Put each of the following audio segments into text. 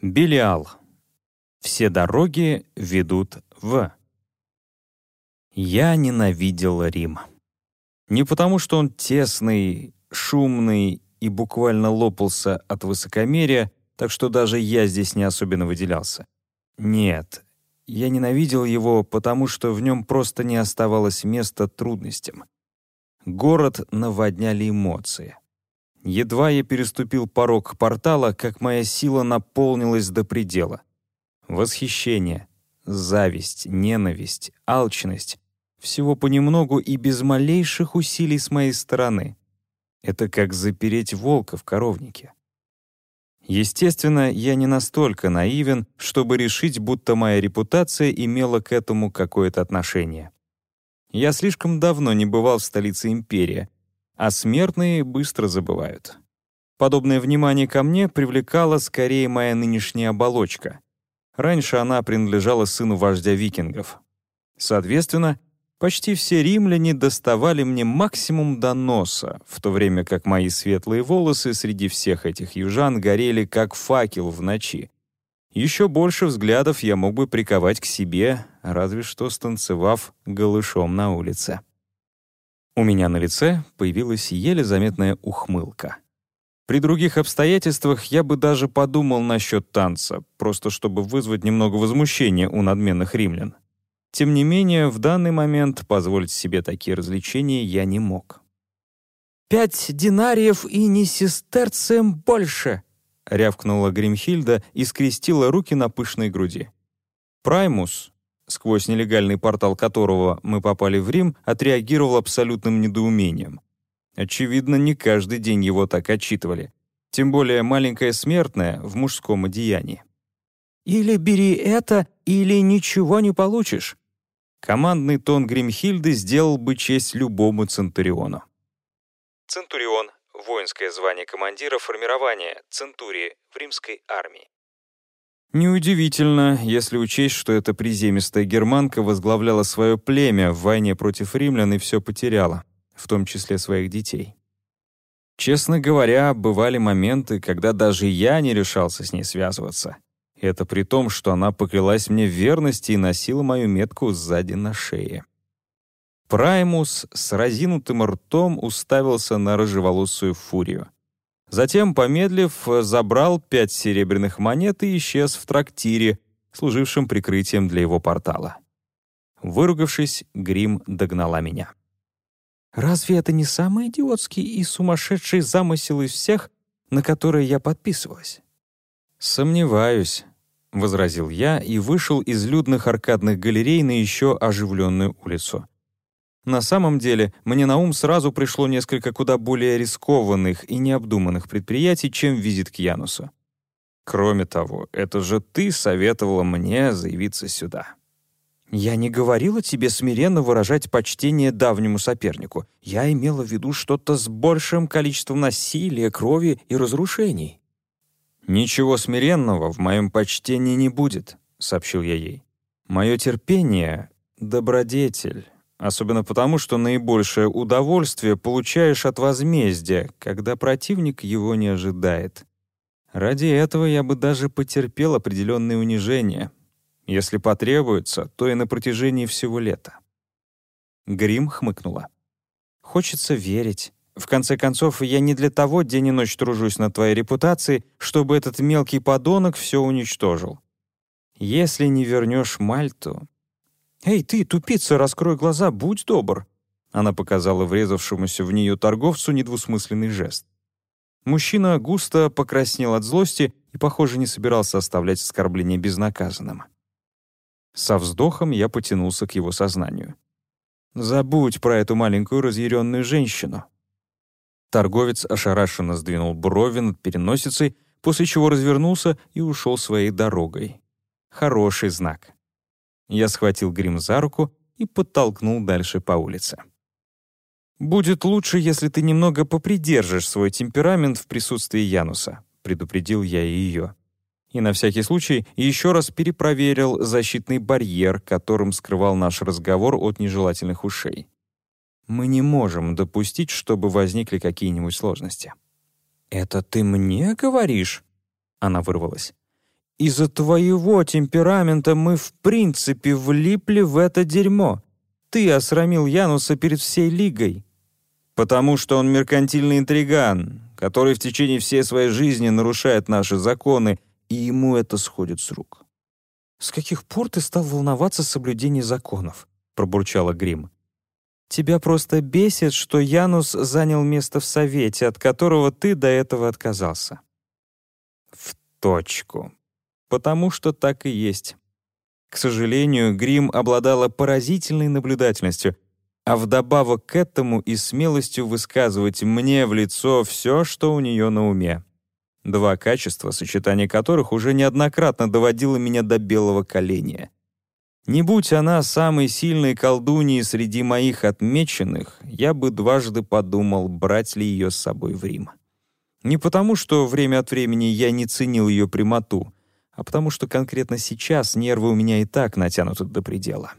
Белиал. Все дороги ведут в. Я ненавидел Рим. Не потому, что он тесный, шумный и буквально лопался от высокомерия, так что даже я здесь не особенно выделялся. Нет, я ненавидел его, потому что в нем просто не оставалось места трудностям. Город наводняли эмоции. Едва я переступил порог портала, как моя сила наполнилась до предела. Восхищение, зависть, ненависть, алчность — всего понемногу и без малейших усилий с моей стороны. Это как запереть волка в коровнике. Естественно, я не настолько наивен, чтобы решить, будто моя репутация имела к этому какое-то отношение. Я слишком давно не бывал в столице империи, а смертные быстро забывают. Подобное внимание ко мне привлекала скорее моя нынешняя оболочка. Раньше она принадлежала сыну вождя викингов. Соответственно, Почти все римляне доставали мне максимум до носа, в то время как мои светлые волосы среди всех этих южан горели как факел в ночи. Еще больше взглядов я мог бы приковать к себе, разве что станцевав голышом на улице. У меня на лице появилась еле заметная ухмылка. При других обстоятельствах я бы даже подумал насчет танца, просто чтобы вызвать немного возмущения у надменных римлян. Тем не менее, в данный момент позволить себе такие развлечения я не мог. «Пять динариев и не сестерцем больше!» — рявкнула Гримхильда и скрестила руки на пышной груди. Праймус, сквозь нелегальный портал которого мы попали в Рим, отреагировал абсолютным недоумением. Очевидно, не каждый день его так отчитывали. Тем более маленькая смертная в мужском одеянии. «Или бери это, или ничего не получишь». Командный тон Гримхильды сделал бы честь любому Центуриону. Центурион — воинское звание командира формирования Центурии в римской армии. Неудивительно, если учесть, что эта приземистая германка возглавляла свое племя в войне против римлян и все потеряла, в том числе своих детей. Честно говоря, бывали моменты, когда даже я не решался с ней связываться. Это при том, что она поклялась мне в верности и носила мою метку сзади на шее. Праймус с разинутым ртом уставился на рыжеволосую фурию. Затем, помедлив, забрал пять серебряных монет и исчез в трактире, служившем прикрытием для его портала. Выругавшись, Грим догнала меня. «Разве это не самый идиотский и сумасшедший замысел из всех, на которые я подписывалась?» «Сомневаюсь», — возразил я и вышел из людных аркадных галерей на еще оживленную улицу. На самом деле, мне на ум сразу пришло несколько куда более рискованных и необдуманных предприятий, чем визит к Янусу. Кроме того, это же ты советовала мне заявиться сюда. Я не говорила тебе смиренно выражать почтение давнему сопернику. Я имела в виду что-то с большим количеством насилия, крови и разрушений. «Ничего смиренного в моем почтении не будет», — сообщил я ей. «Мое терпение — добродетель, особенно потому, что наибольшее удовольствие получаешь от возмездия, когда противник его не ожидает. Ради этого я бы даже потерпел определенные унижения. Если потребуется, то и на протяжении всего лета». Грим хмыкнула. «Хочется верить. В конце концов, я не для того день и ночь тружусь над твоей репутацией, чтобы этот мелкий подонок все уничтожил. Если не вернешь Мальту... «Эй, ты, тупица, раскрой глаза, будь добр!» Она показала врезавшемуся в нее торговцу недвусмысленный жест. Мужчина густо покраснел от злости и, похоже, не собирался оставлять оскорбление безнаказанным. Со вздохом я потянулся к его сознанию. «Забудь про эту маленькую разъяренную женщину. Торговец ошарашенно сдвинул брови над переносицей, после чего развернулся и ушел своей дорогой. Хороший знак. Я схватил грим за руку и подтолкнул дальше по улице. «Будет лучше, если ты немного попридержишь свой темперамент в присутствии Януса», — предупредил я ее. И на всякий случай еще раз перепроверил защитный барьер, которым скрывал наш разговор от нежелательных ушей. Мы не можем допустить, чтобы возникли какие-нибудь сложности. «Это ты мне говоришь?» Она вырвалась. Из-за твоего темперамента мы в принципе влипли в это дерьмо. Ты осрамил Януса перед всей лигой. Потому что он меркантильный интриган, который в течение всей своей жизни нарушает наши законы, и ему это сходит с рук. «С каких пор ты стал волноваться о соблюдении законов?» — пробурчала Грим. «Тебя просто бесит, что Янус занял место в Совете, от которого ты до этого отказался». «В точку. Потому что так и есть». К сожалению, Грим обладала поразительной наблюдательностью, а вдобавок к этому и смелостью высказывать мне в лицо все, что у нее на уме. Два качества, сочетание которых уже неоднократно доводило меня до белого коленя. Не будь она самой сильной колдуньей среди моих отмеченных, я бы дважды подумал, брать ли ее с собой в Рим. Не потому, что время от времени я не ценил ее прямоту, а потому что конкретно сейчас нервы у меня и так натянуты до предела.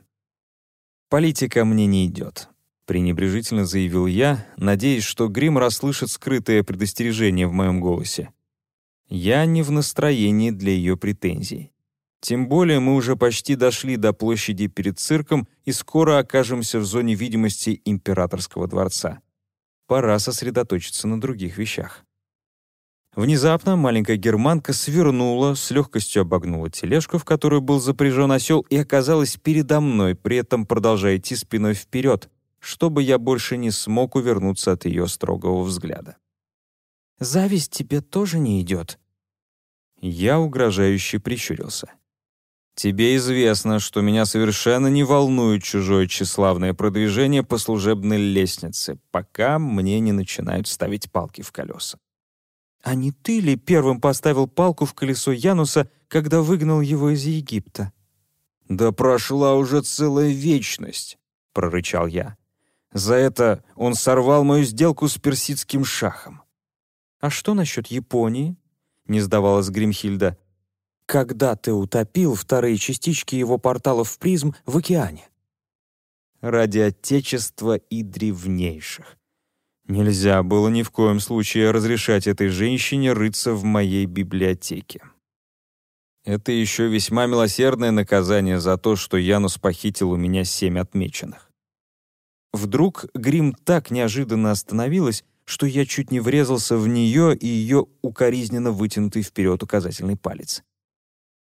«Политика мне не идет», — пренебрежительно заявил я, надеясь, что Грим расслышит скрытое предостережение в моем голосе. Я не в настроении для ее претензий. Тем более мы уже почти дошли до площади перед цирком и скоро окажемся в зоне видимости императорского дворца. Пора сосредоточиться на других вещах. Внезапно маленькая германка свернула, с легкостью обогнула тележку, в которую был запряжен осел, и оказалась передо мной, при этом продолжая идти спиной вперед, чтобы я больше не смог увернуться от ее строгого взгляда. «Зависть тебе тоже не идет?» Я угрожающе прищурился. «Тебе известно, что меня совершенно не волнует чужое тщеславное продвижение по служебной лестнице, пока мне не начинают ставить палки в колеса. А не ты ли первым поставил палку в колесо Януса, когда выгнал его из Египта?» «Да прошла уже целая вечность», — прорычал я. «За это он сорвал мою сделку с персидским шахом». «А что насчет Японии?» — не сдавалась Гримхильда. «Когда ты утопил вторые частички его порталов в призм в океане?» «Ради Отечества и древнейших. Нельзя было ни в коем случае разрешать этой женщине рыться в моей библиотеке. Это еще весьма милосердное наказание за то, что Янус похитил у меня семь отмеченных. Вдруг Грим так неожиданно остановилась, что я чуть не врезался в нее и ее укоризненно вытянутый вперед указательный палец.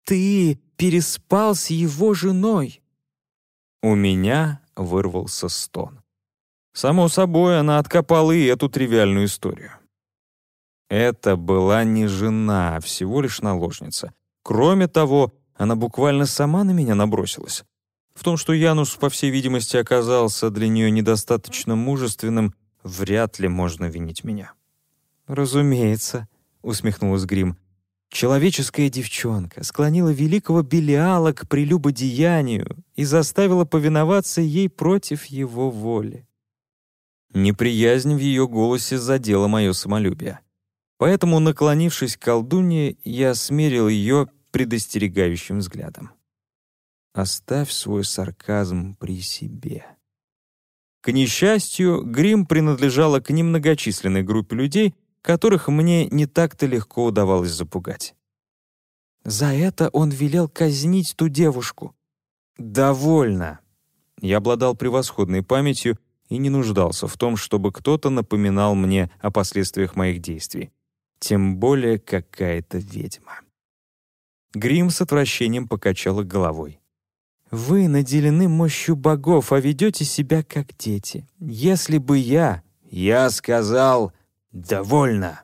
«Ты переспал с его женой!» У меня вырвался стон. Само собой, она откопала и эту тривиальную историю. Это была не жена, а всего лишь наложница. Кроме того, она буквально сама на меня набросилась. В том, что Янус, по всей видимости, оказался для нее недостаточно мужественным, вряд ли можно винить меня. «Разумеется», — усмехнулась Грим. «Человеческая девчонка склонила великого Белиала к прелюбодеянию и заставила повиноваться ей против его воли. Неприязнь в ее голосе задела мое самолюбие. Поэтому, наклонившись к колдунье, я смерил ее предостерегающим взглядом. «Оставь свой сарказм при себе». К несчастью, грим принадлежала к немногочисленной группе людей, которых мне не так-то легко удавалось запугать. «За это он велел казнить ту девушку». «Довольно». Я обладал превосходной памятью и не нуждался в том, чтобы кто-то напоминал мне о последствиях моих действий. Тем более какая-то ведьма. Грим с отвращением покачала головой. «Вы наделены мощью богов, а ведете себя как дети. Если бы я...» «Я сказал, довольно!»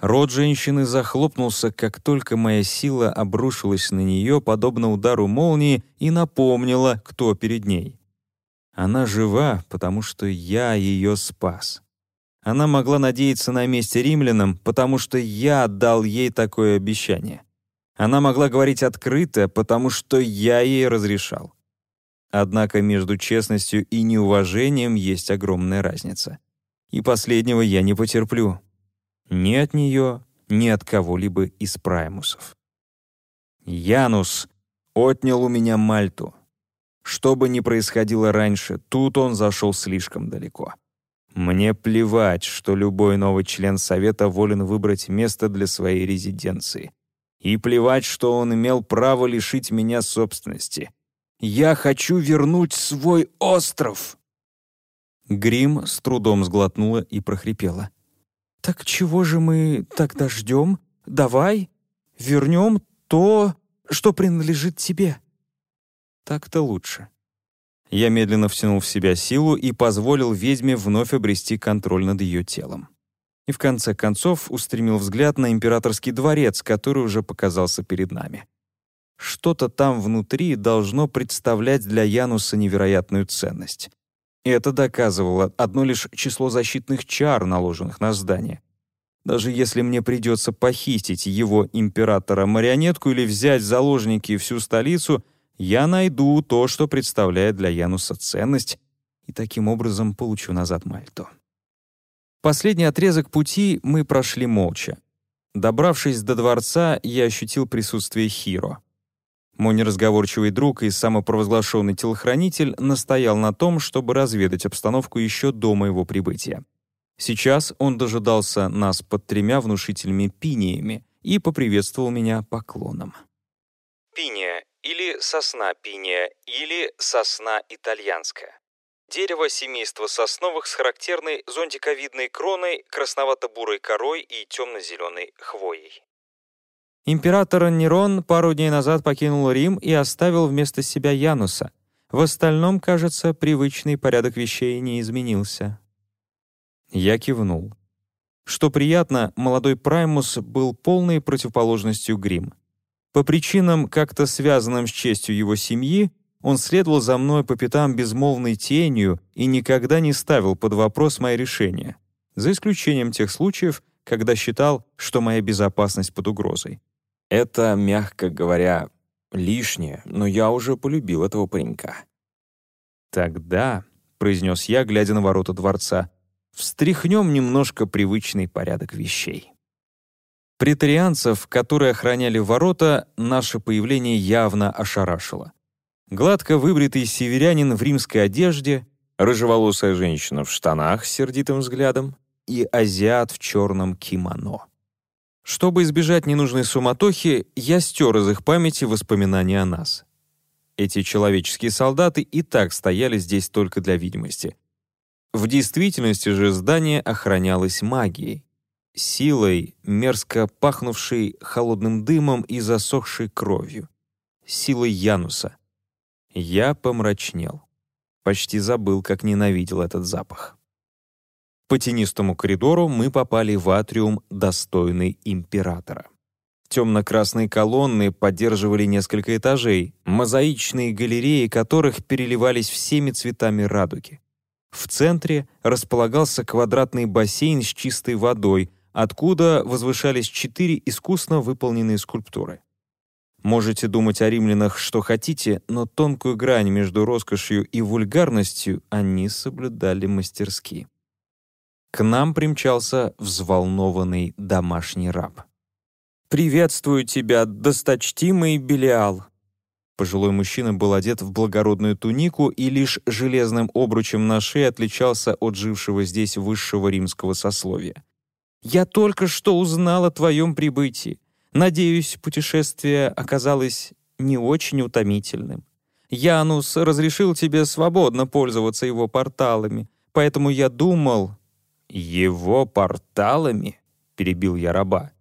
Рот женщины захлопнулся, как только моя сила обрушилась на нее, подобно удару молнии, и напомнила, кто перед ней. Она жива, потому что я ее спас. Она могла надеяться на месте римлянам, потому что я дал ей такое обещание. Она могла говорить открыто, потому что я ей разрешал. Однако между честностью и неуважением есть огромная разница. И последнего я не потерплю. Ни от нее, ни от кого-либо из праймусов. Янус отнял у меня Мальту. Что бы ни происходило раньше, тут он зашел слишком далеко. Мне плевать, что любой новый член Совета волен выбрать место для своей резиденции. И плевать, что он имел право лишить меня собственности. Я хочу вернуть свой остров!» Грим с трудом сглотнула и прохрипела. «Так чего же мы тогда ждем? Давай, вернем то, что принадлежит тебе». «Так-то лучше». Я медленно втянул в себя силу и позволил ведьме вновь обрести контроль над ее телом. И в конце концов устремил взгляд на императорский дворец, который уже показался перед нами. Что-то там внутри должно представлять для Януса невероятную ценность. Это доказывало одно лишь число защитных чар, наложенных на здание. Даже если мне придется похитить его императора-марионетку или взять в заложники всю столицу, я найду то, что представляет для Януса ценность, и таким образом получу назад Мальту. Последний отрезок пути мы прошли молча. Добравшись до дворца, я ощутил присутствие Хиро. Мой неразговорчивый друг и самопровозглашенный телохранитель настоял на том, чтобы разведать обстановку еще до моего прибытия. Сейчас он дожидался нас под тремя внушительными пиниями и поприветствовал меня поклоном. Пиния или сосна пиния или сосна итальянская. Дерево семейства сосновых с характерной зонтиковидной кроной, красновато-бурой корой и темно-зеленой хвоей. Император Нерон пару дней назад покинул Рим и оставил вместо себя Януса. В остальном, кажется, привычный порядок вещей не изменился. Я кивнул. Что приятно, молодой Праймус был полной противоположностью Грим. По причинам, как-то связанным с честью его семьи, он следовал за мной по пятам безмолвной тенью и никогда не ставил под вопрос мои решения, за исключением тех случаев, когда считал, что моя безопасность под угрозой. Это, мягко говоря, лишнее, но я уже полюбил этого паренька. «Тогда», — произнес я, глядя на ворота дворца, «встряхнем немножко привычный порядок вещей». Претарианцев, которые охраняли ворота, наше появление явно ошарашило. Гладко выбритый северянин в римской одежде, рыжеволосая женщина в штанах с сердитым взглядом и азиат в черном кимоно. Чтобы избежать ненужной суматохи, я стер из их памяти воспоминания о нас. Эти человеческие солдаты и так стояли здесь только для видимости. В действительности же здание охранялось магией, силой, мерзко пахнувшей холодным дымом и засохшей кровью, силой Януса. Я помрачнел. Почти забыл, как ненавидел этот запах. По тенистому коридору мы попали в атриум, достойный императора. Темно-красные колонны поддерживали несколько этажей, мозаичные галереи которых переливались всеми цветами радуги. В центре располагался квадратный бассейн с чистой водой, откуда возвышались четыре искусно выполненные скульптуры. Можете думать о римлянах что хотите, но тонкую грань между роскошью и вульгарностью они соблюдали мастерски. К нам примчался взволнованный домашний раб. «Приветствую тебя, досточтимый Белиал!» Пожилой мужчина был одет в благородную тунику и лишь железным обручем на шее отличался от жившего здесь высшего римского сословия. «Я только что узнал о твоем прибытии. Надеюсь, путешествие оказалось не очень утомительным. Янус разрешил тебе свободно пользоваться его порталами, поэтому я думал, «Его порталами?» — перебил я раба.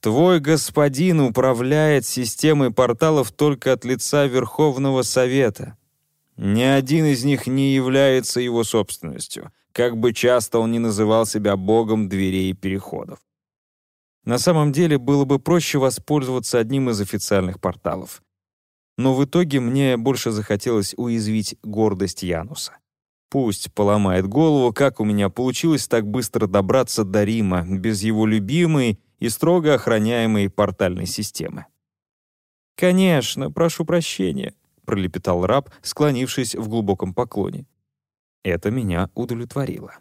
«Твой господин управляет системой порталов только от лица Верховного Совета. Ни один из них не является его собственностью, как бы часто он ни называл себя богом дверей и переходов. На самом деле было бы проще воспользоваться одним из официальных порталов. Но в итоге мне больше захотелось уязвить гордость Януса. Пусть поломает голову, как у меня получилось так быстро добраться до Рима без его любимой и строго охраняемой портальной системы. «Конечно, прошу прощения», — пролепетал раб, склонившись в глубоком поклоне. Это меня удовлетворило.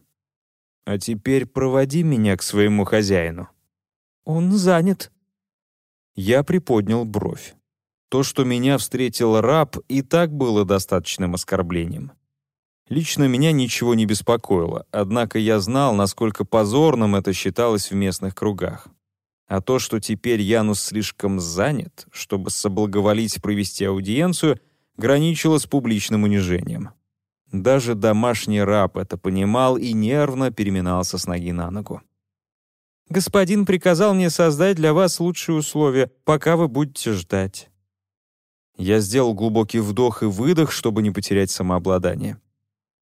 «А теперь проводи меня к своему хозяину». «Он занят». Я приподнял бровь. То, что меня встретил раб, и так было достаточным оскорблением. Лично меня ничего не беспокоило, однако я знал, насколько позорным это считалось в местных кругах. А то, что теперь Янус слишком занят, чтобы соблаговолить провести аудиенцию, граничило с публичным унижением. Даже домашний раб это понимал и нервно переминался с ноги на ногу. «Господин приказал мне создать для вас лучшие условия, пока вы будете ждать». Я сделал глубокий вдох и выдох, чтобы не потерять самообладание.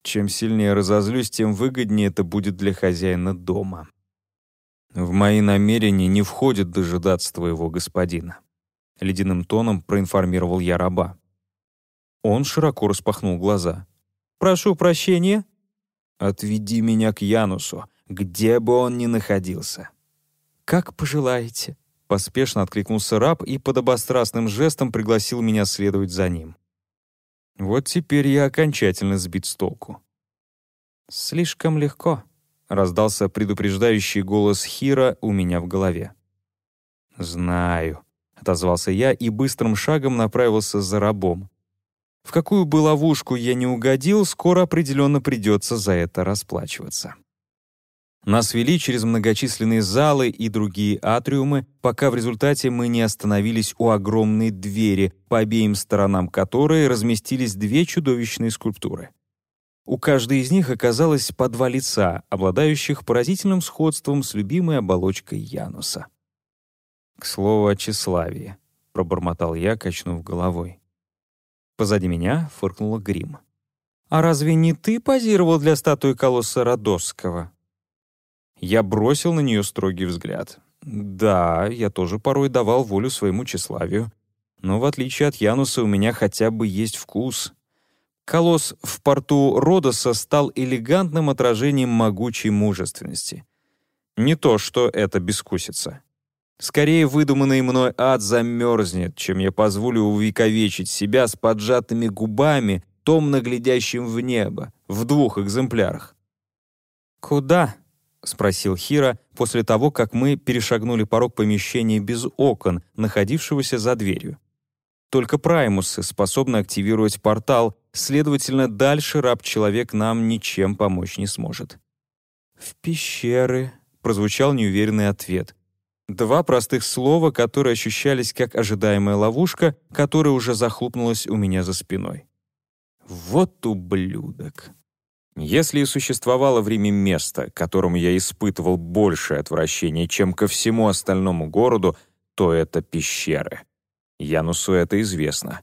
Чем сильнее разозлюсь, тем выгоднее это будет для хозяина дома. В мои намерения не входит дожидаться твоего господина. Ледяным тоном проинформировал я раба. Он широко распахнул глаза. «Прошу прощения». «Отведи меня к Янусу, где бы он ни находился». «Как пожелаете», — поспешно откликнулся раб и подобострастным жестом пригласил меня следовать за ним. Вот теперь я окончательно сбит с толку. «Слишком легко», — раздался предупреждающий голос Хира у меня в голове. «Знаю», — отозвался я и быстрым шагом направился за рабом. В какую бы ловушку я не угодил, скоро определенно придется за это расплачиваться. Нас вели через многочисленные залы и другие атриумы, пока в результате мы не остановились у огромной двери, по обеим сторонам которой разместились две чудовищные скульптуры. У каждой из них оказалось по два лица, обладающих поразительным сходством с любимой оболочкой Януса. «К слову о тщеславии», — пробормотал я, качнув головой. Позади меня фыркнула грим. «А разве не ты позировал для статуи колосса Родосского?» Я бросил на нее строгий взгляд. Да, я тоже порой давал волю своему тщеславию. Но в отличие от Януса у меня хотя бы есть вкус. Колосс в порту Родоса стал элегантным отражением могучей мужественности. Не то, что это бескусица. Скорее, выдуманный мной ад замерзнет, чем я позволю увековечить себя с поджатыми губами, томно глядящим в небо, в двух экземплярах. «Куда?» — спросил Хира после того, как мы перешагнули порог помещения без окон, находившегося за дверью. Только праймусы способны активировать портал, следовательно, дальше раб-человек нам ничем помочь не сможет. «В пещеры», — прозвучал неуверенный ответ. Два простых слова, которые ощущались как ожидаемая ловушка, которая уже захлопнулась у меня за спиной. Вот ублюдок. Если и существовало в Риме место, которому я испытывал большее отвращение, чем ко всему остальному городу, то это пещеры. Янусу это известно.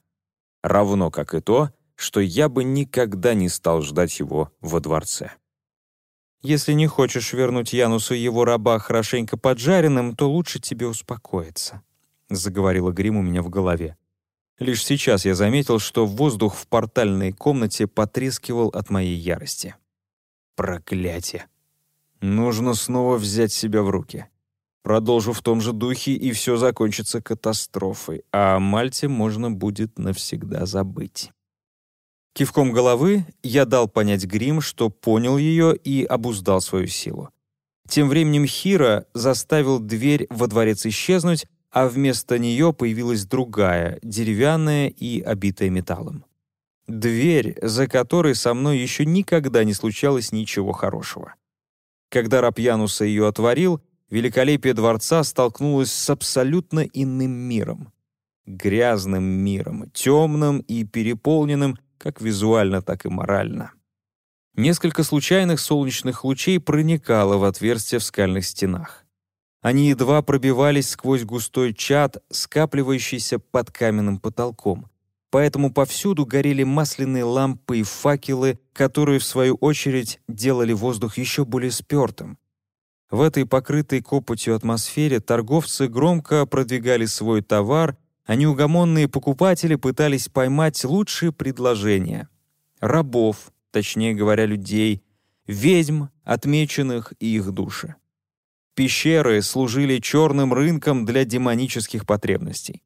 Равно как и то, что я бы никогда не стал ждать его во дворце. «Если не хочешь вернуть Янусу его раба хорошенько поджаренным, то лучше тебе успокоиться», — заговорила Грим у меня в голове. Лишь сейчас я заметил, что воздух в портальной комнате потрескивал от моей ярости. Проклятие. Нужно снова взять себя в руки. Продолжу в том же духе, и все закончится катастрофой, а о Мальте можно будет навсегда забыть. Кивком головы я дал понять Грим, что понял ее и обуздал свою силу. Тем временем Хира заставил дверь во дворец исчезнуть, а вместо нее появилась другая, деревянная и обитая металлом. Дверь, за которой со мной еще никогда не случалось ничего хорошего. Когда раб Януса ее отворил, великолепие дворца столкнулось с абсолютно иным миром. Грязным миром, темным и переполненным как визуально, так и морально. Несколько случайных солнечных лучей проникало в отверстия в скальных стенах. Они едва пробивались сквозь густой чад, скапливающийся под каменным потолком. Поэтому повсюду горели масляные лампы и факелы, которые, в свою очередь, делали воздух еще более спертым. В этой покрытой копотью атмосфере торговцы громко продвигали свой товар, а неугомонные покупатели пытались поймать лучшие предложения. Рабов, точнее говоря, людей, ведьм, отмеченных и их души. Пещеры служили черным рынком для демонических потребностей.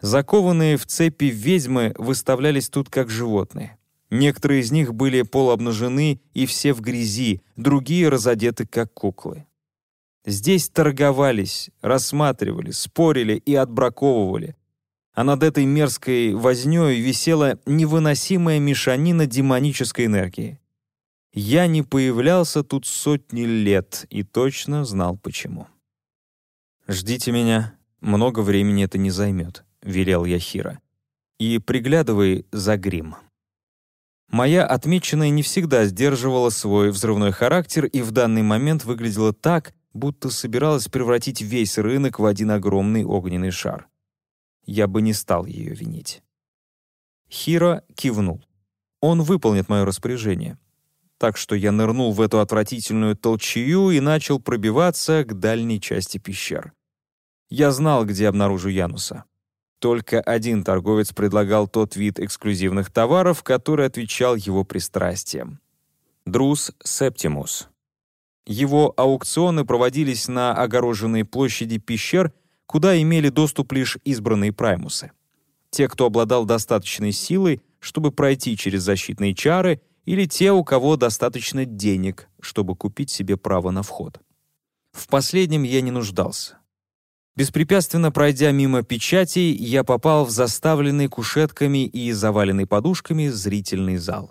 Закованные в цепи ведьмы выставлялись тут как животные. Некоторые из них были полуобнажены и все в грязи, другие разодеты как куклы. Здесь торговались, рассматривали, спорили и отбраковывали. А над этой мерзкой вознёй висела невыносимая мешанина демонической энергии. Я не появлялся тут сотни лет и точно знал почему. «Ждите меня, много времени это не займет», — велел я Хира. «И приглядывай за грим». Моя отмеченная не всегда сдерживала свой взрывной характер и в данный момент выглядела так, будто собиралась превратить весь рынок в один огромный огненный шар. Я бы не стал ее винить. Хиро кивнул. Он выполнит мое распоряжение. Так что я нырнул в эту отвратительную толчью и начал пробиваться к дальней части пещер. Я знал, где обнаружу Януса. Только один торговец предлагал тот вид эксклюзивных товаров, который отвечал его пристрастиям. Друс Септимус. Его аукционы проводились на огороженной площади пещер, куда имели доступ лишь избранные праймусы. Те, кто обладал достаточной силой, чтобы пройти через защитные чары, или те, у кого достаточно денег, чтобы купить себе право на вход. В последнем я не нуждался. Беспрепятственно пройдя мимо печатей, я попал в заставленный кушетками и заваленный подушками зрительный зал.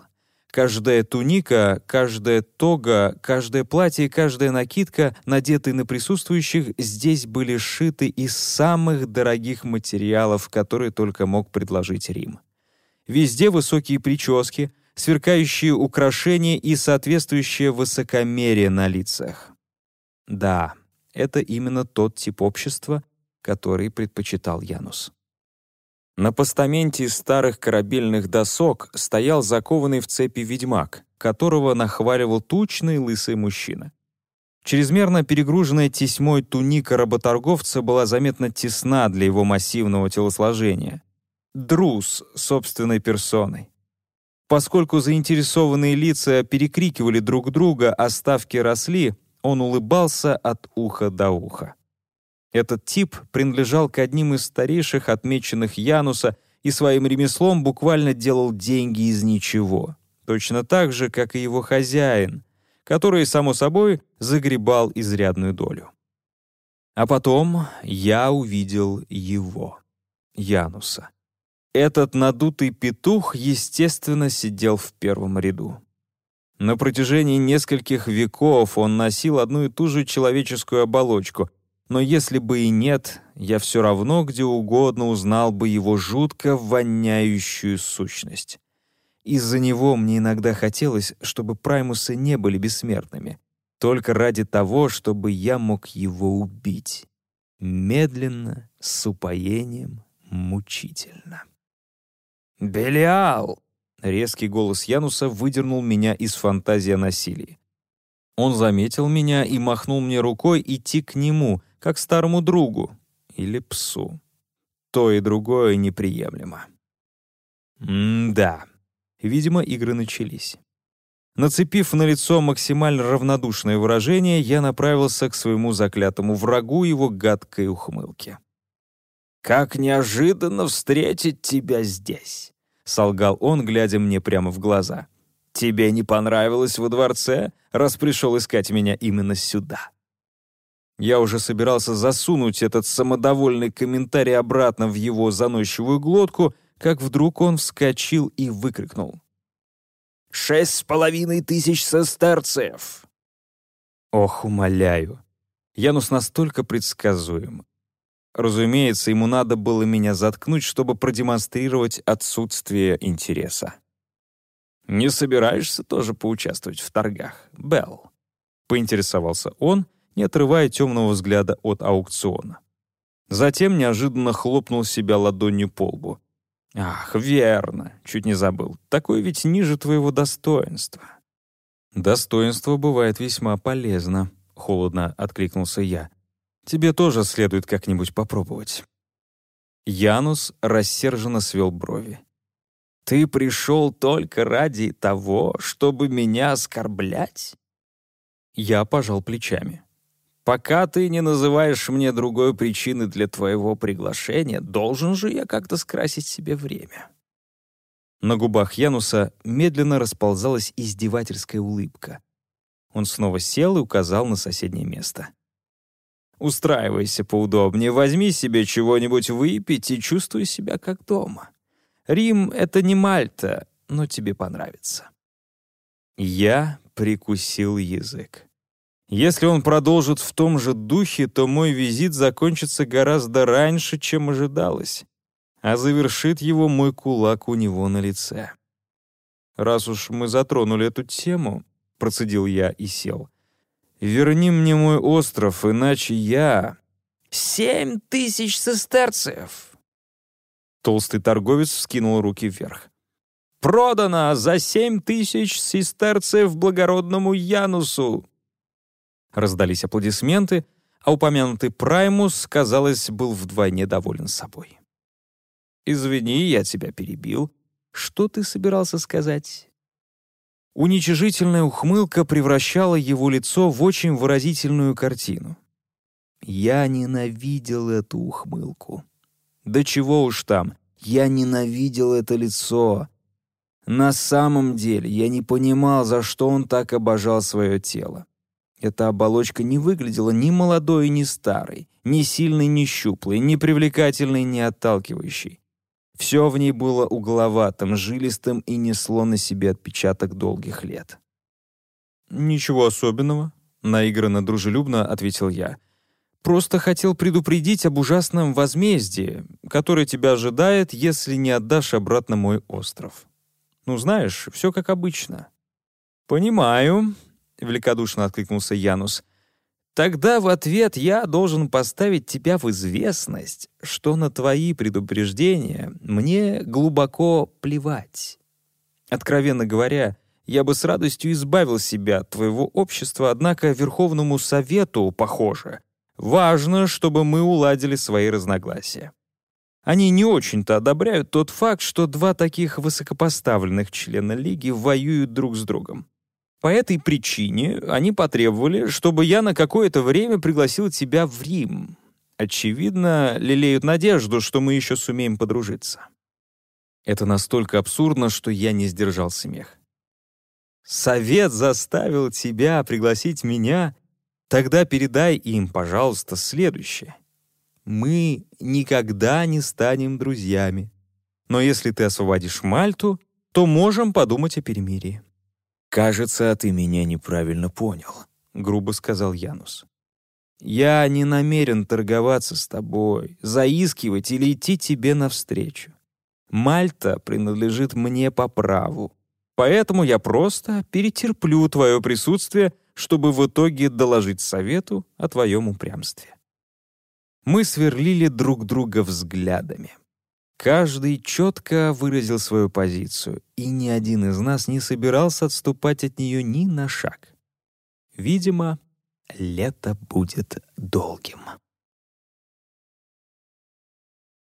Каждая туника, каждая тога, каждое платье и каждая накидка, надетые на присутствующих, здесь были сшиты из самых дорогих материалов, которые только мог предложить Рим. Везде высокие прически, сверкающие украшения и соответствующее высокомерие на лицах. Да, это именно тот тип общества, который предпочитал Янус. На постаменте из старых корабельных досок стоял закованный в цепи ведьмак, которого нахваливал тучный лысый мужчина. Чрезмерно перегруженная тесьмой туника работорговца была заметно тесна для его массивного телосложения. Друз собственной персоной. Поскольку заинтересованные лица перекрикивали друг друга, а ставки росли, он улыбался от уха до уха. Этот тип принадлежал к одним из старейших отмеченных Януса и своим ремеслом буквально делал деньги из ничего. Точно так же, как и его хозяин, который, само собой, загребал изрядную долю. А потом я увидел его, Януса. Этот надутый петух, естественно, сидел в первом ряду. На протяжении нескольких веков он носил одну и ту же человеческую оболочку, но если бы и нет, я все равно где угодно узнал бы его жутко воняющую сущность. Из-за него мне иногда хотелось, чтобы праймусы не были бессмертными, только ради того, чтобы я мог его убить. Медленно, с упоением, мучительно. «Белиал!» Резкий голос Януса выдернул меня из фантазии о насилии. Он заметил меня и махнул мне рукой идти к нему, как старому другу или псу. То и другое неприемлемо. М-да. Видимо, игры начались. Нацепив на лицо максимально равнодушное выражение, я направился к своему заклятому врагу его гадкой ухмылки. «Как неожиданно встретить тебя здесь!» — солгал он, глядя мне прямо в глаза. «Тебе не понравилось во дворце, раз пришел искать меня именно сюда?» Я уже собирался засунуть этот самодовольный комментарий обратно в его заносчивую глотку, как вдруг он вскочил и выкрикнул. «Шесть с половиной тысяч сестерцев!» Ох, умоляю. Янус настолько предсказуем. Разумеется, ему надо было меня заткнуть, чтобы продемонстрировать отсутствие интереса. «Не собираешься тоже поучаствовать в торгах, Белл?» — поинтересовался он, не отрывая темного взгляда от аукциона. Затем неожиданно хлопнул себя ладонью по лбу. «Ах, верно, чуть не забыл. Такое ведь ниже твоего достоинства». «Достоинство бывает весьма полезно», — холодно откликнулся я. Тебе тоже следует как-нибудь попробовать». Янус рассерженно свел брови. «Ты пришел только ради того, чтобы меня оскорблять?» Я пожал плечами. «Пока ты не называешь мне другой причины для твоего приглашения, должен же я как-то скрасить себе время». На губах Януса медленно расползалась издевательская улыбка. Он снова сел и указал на соседнее место. Устраивайся поудобнее, возьми себе чего-нибудь выпить и чувствуй себя как дома. Рим — это не Мальта, но тебе понравится». Я прикусил язык. Если он продолжит в том же духе, то мой визит закончится гораздо раньше, чем ожидалось, а завершит его мой кулак у него на лице. «Раз уж мы затронули эту тему», — процедил я и сел, — «верни мне мой остров, иначе я...» «Семь тысяч сестерцев!» Толстый торговец вскинул руки вверх. «Продано за семь тысяч сестерцев благородному Янусу!» Раздались аплодисменты, а упомянутый Праймус, казалось, был вдвойне доволен собой. «Извини, я тебя перебил. Что ты собирался сказать?» Уничижительная ухмылка превращала его лицо в очень выразительную картину. Я ненавидел эту ухмылку. Да чего уж там, я ненавидел это лицо. На самом деле я не понимал, за что он так обожал свое тело. Эта оболочка не выглядела ни молодой, ни старой, ни сильной, ни щуплой, ни привлекательной, ни отталкивающей. Все в ней было угловатым, жилистым и несло на себе отпечаток долгих лет. «Ничего особенного», — наигранно дружелюбно ответил я. «Просто хотел предупредить об ужасном возмездии, которое тебя ожидает, если не отдашь обратно мой остров. Ну, знаешь, все как обычно». «Понимаю», — великодушно откликнулся Янус. «Тогда в ответ я должен поставить тебя в известность, что на твои предупреждения мне глубоко плевать. Откровенно говоря, я бы с радостью избавил себя от твоего общества, однако Верховному Совету, похоже, важно, чтобы мы уладили свои разногласия. Они не очень-то одобряют тот факт, что два таких высокопоставленных члена Лиги воюют друг с другом. По этой причине они потребовали, чтобы я на какое-то время пригласил тебя в Рим. Очевидно, лелеют надежду, что мы еще сумеем подружиться. Это настолько абсурдно, что я не сдержал смех. Совет заставил тебя пригласить меня? Тогда передай им, пожалуйста, следующее. Мы никогда не станем друзьями. Но если ты освободишь Мальту, то можем подумать о перемирии. «Кажется, ты меня неправильно понял», — грубо сказал Янус. «Я не намерен торговаться с тобой, заискивать или идти тебе навстречу. Мальта принадлежит мне по праву, поэтому я просто перетерплю твое присутствие, чтобы в итоге доложить совету о твоем упрямстве». Мы сверлили друг друга взглядами. Каждый четко выразил свою позицию, и ни один из нас не собирался отступать от нее ни на шаг. Видимо, лето будет долгим.